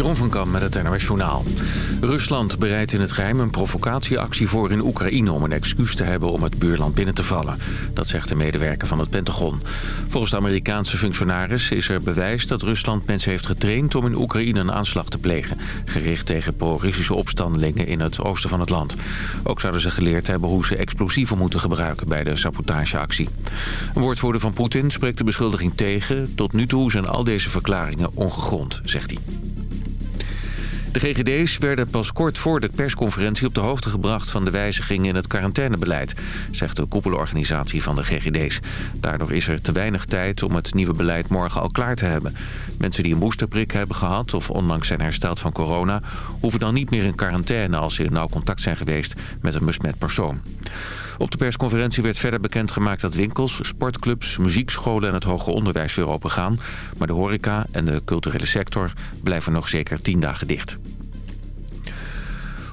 Jeroen van Kam met het NOS Journaal. Rusland bereidt in het geheim een provocatieactie voor in Oekraïne... om een excuus te hebben om het buurland binnen te vallen. Dat zegt de medewerker van het Pentagon. Volgens de Amerikaanse functionaris is er bewijs dat Rusland mensen heeft getraind... om in Oekraïne een aanslag te plegen. Gericht tegen pro-Russische opstandelingen in het oosten van het land. Ook zouden ze geleerd hebben hoe ze explosieven moeten gebruiken... bij de sabotageactie. Een woordvoerder van Poetin spreekt de beschuldiging tegen. Tot nu toe zijn al deze verklaringen ongegrond, zegt hij. De GGD's werden pas kort voor de persconferentie op de hoogte gebracht van de wijzigingen in het quarantainebeleid, zegt de koepelorganisatie van de GGD's. Daardoor is er te weinig tijd om het nieuwe beleid morgen al klaar te hebben. Mensen die een boosterprik hebben gehad of onlangs zijn hersteld van corona, hoeven dan niet meer in quarantaine als ze in nauw contact zijn geweest met een besmet persoon. Op de persconferentie werd verder bekendgemaakt dat winkels, sportclubs, muziekscholen en het hoger onderwijs weer open gaan. Maar de horeca en de culturele sector blijven nog zeker tien dagen dicht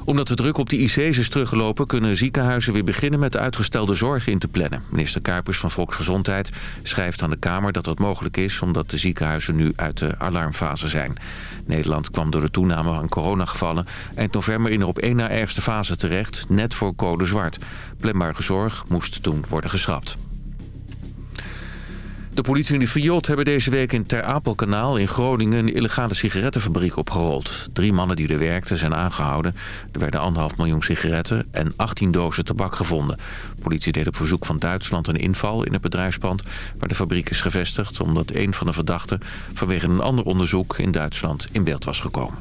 omdat de druk op de IC's is teruggelopen... kunnen ziekenhuizen weer beginnen met uitgestelde zorg in te plannen. Minister Kuipers van Volksgezondheid schrijft aan de Kamer dat dat mogelijk is... omdat de ziekenhuizen nu uit de alarmfase zijn. Nederland kwam door de toename van coronagevallen... eind november in de op één na ergste fase terecht, net voor code zwart. Planbare zorg moest toen worden geschrapt. De politie en de Fiat hebben deze week in Ter Apelkanaal in Groningen... een illegale sigarettenfabriek opgerold. Drie mannen die er werkten zijn aangehouden. Er werden anderhalf miljoen sigaretten en 18 dozen tabak gevonden. De politie deed op verzoek van Duitsland een inval in het bedrijfspand... waar de fabriek is gevestigd... omdat een van de verdachten vanwege een ander onderzoek in Duitsland in beeld was gekomen.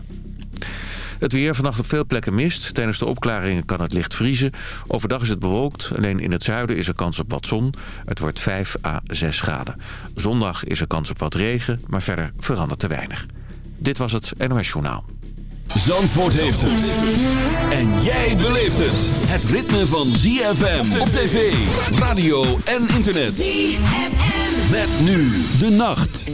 Het weer vannacht op veel plekken mist. Tijdens de opklaringen kan het licht vriezen. Overdag is het bewolkt. Alleen in het zuiden is er kans op wat zon. Het wordt 5 à 6 graden. Zondag is er kans op wat regen, maar verder verandert te weinig. Dit was het NOS Journaal. Zandvoort heeft het. En jij beleeft het. Het ritme van ZFM op tv, radio en internet. ZFM. Met nu de nacht.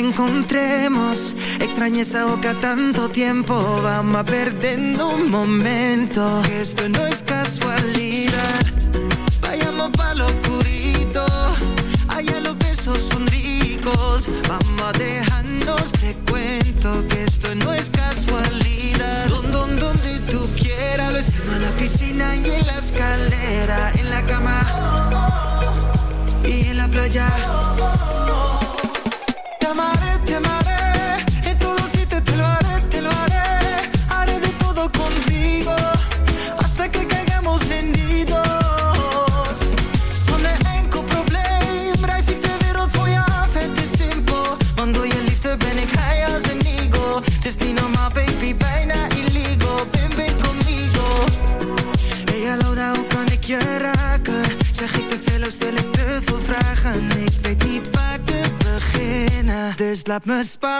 encontremos. Extrañé esa boca tanto tiempo, vamos a perder un momento. Que esto no es casualidad laat me spa.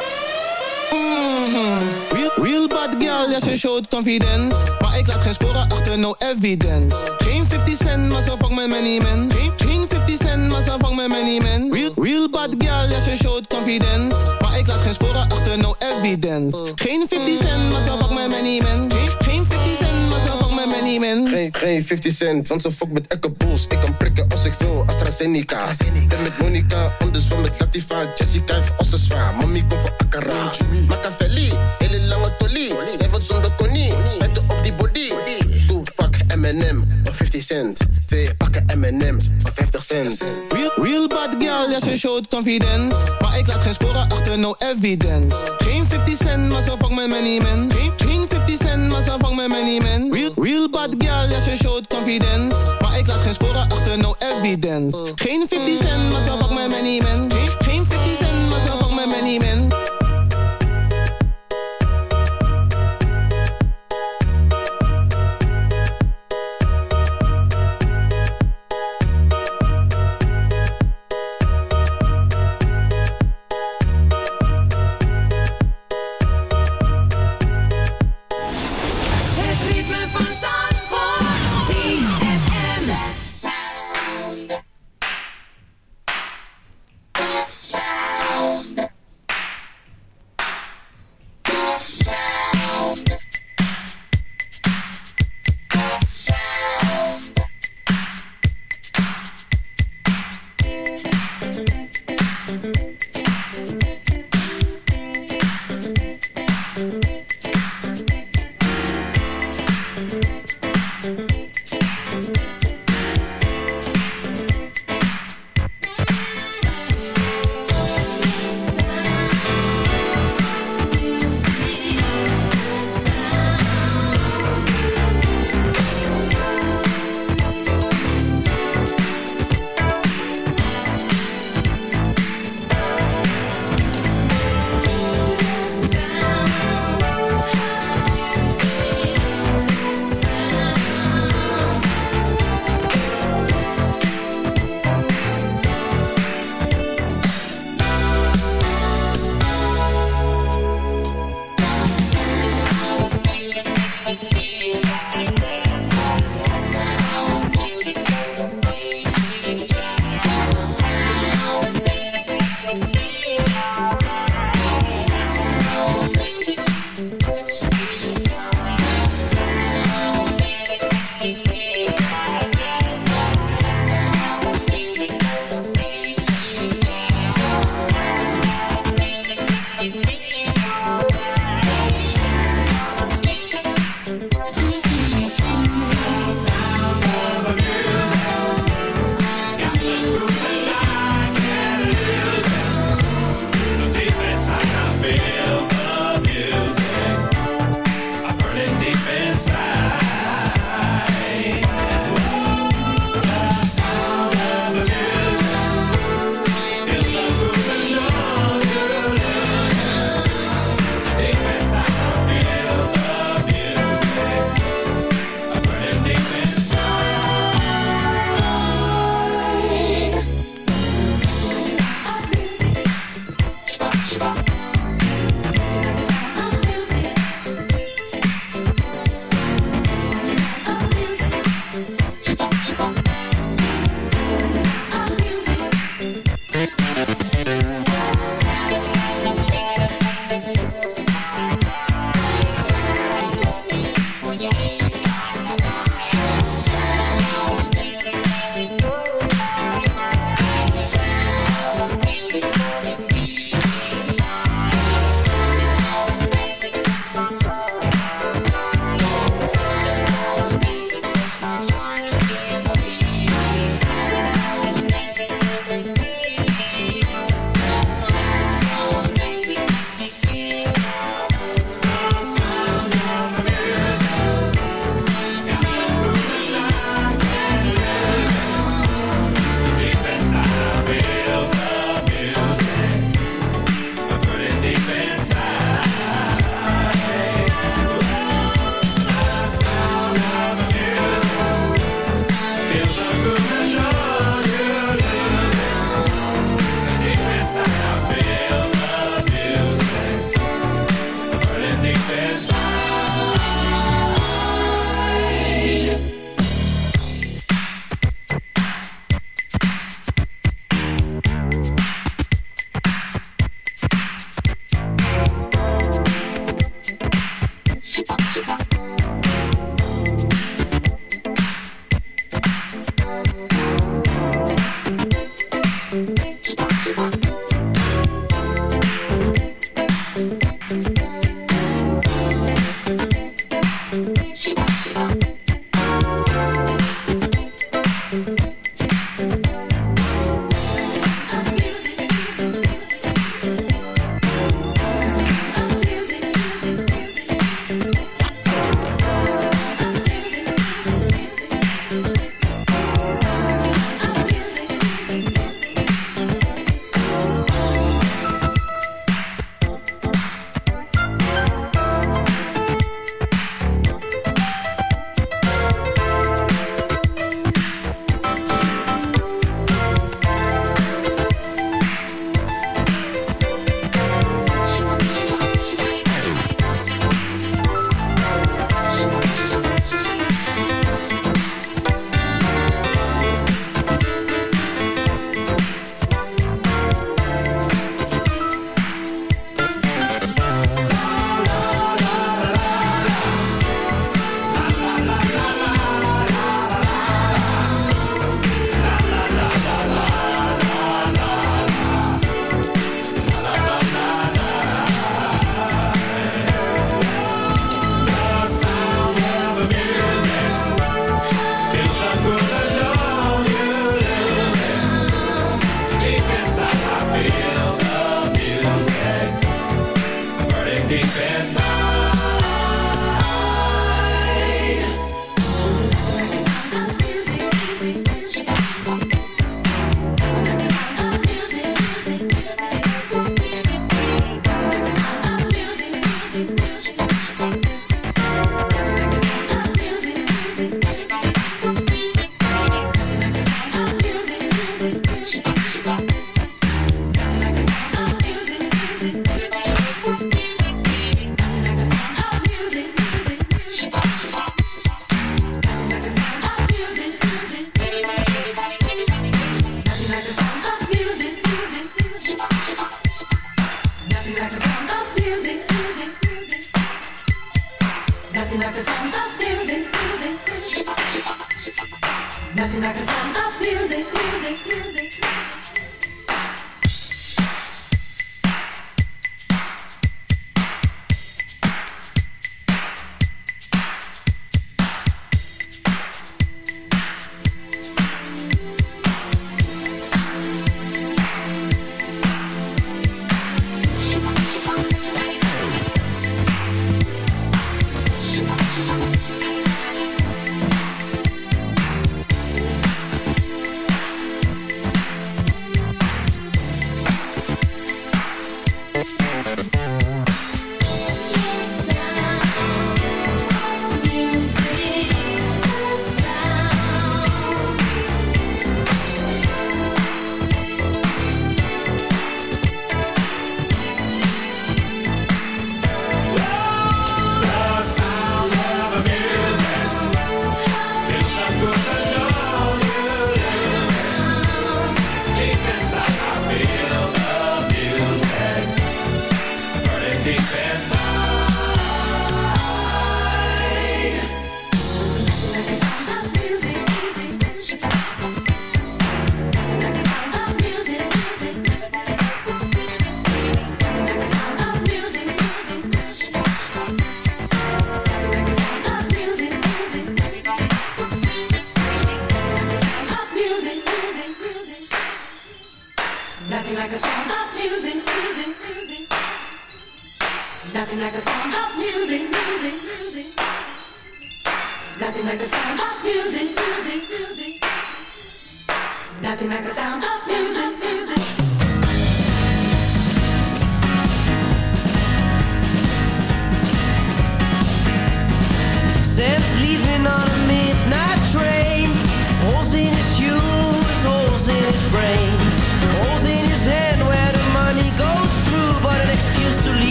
Real bad girl, ja ze confidence. Maar ik laat geen sporen achter, no evidence. Geen 50 cent, maar zo vang mijn money man Geen, geen 50 cent, maar zo vang mijn money man Real, real bad girl, ja ze showt confidence. Maar ik laat geen sporen achter, no evidence. Geen 50 cent, maar zo vang mijn money man Geen, geen 50 cent, maar zo vang mijn money man. Geen, geen 50 cent, want ze fuck met Echo Bulls Ik kan prikken als ik wil, AstraZeneca. Ben met Monica, anders van met Latifa Jessica heeft als zwaar, mami komt voor Akara. Machiavelli, hele lange tolie Zij wordt zonder konie, vetten op die body. Toe, pak M&M voor 50 cent. Twee M&M's voor 50 cent. Real, real bad girl, ja ze showt confidence. Maar ik laat geen sporen achter, no evidence. Geen 50 cent, maar zo vang mijn money man Geen, geen 50 cent, maar zo vang mijn money man Real, real bad girl, ja ze showt confidence. Maar ik laat geen sporen achter, no evidence. Geen 50 cent, maar zo vang mijn money man Geen, geen 50 cent,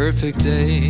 perfect day.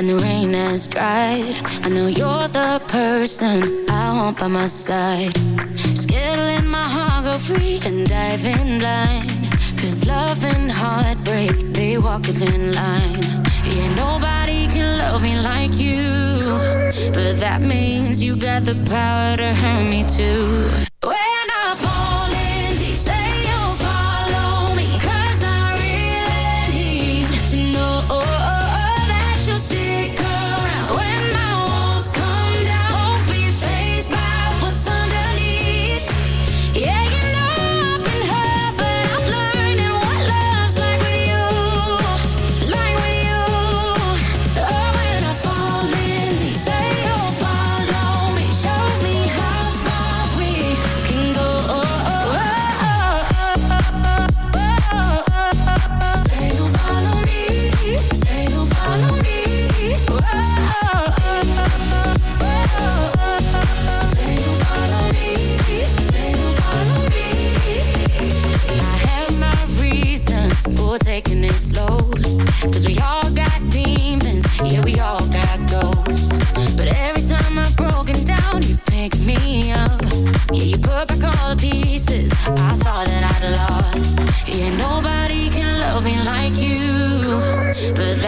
and the rain has dried. I know you're the person I want by my side. Skittling my heart, go free and dive in line Cause love and heartbreak, they walk within line. Yeah, nobody can love me like you. But that means you got the power to hurt me too.